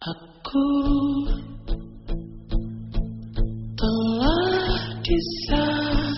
Aku telah disakiti.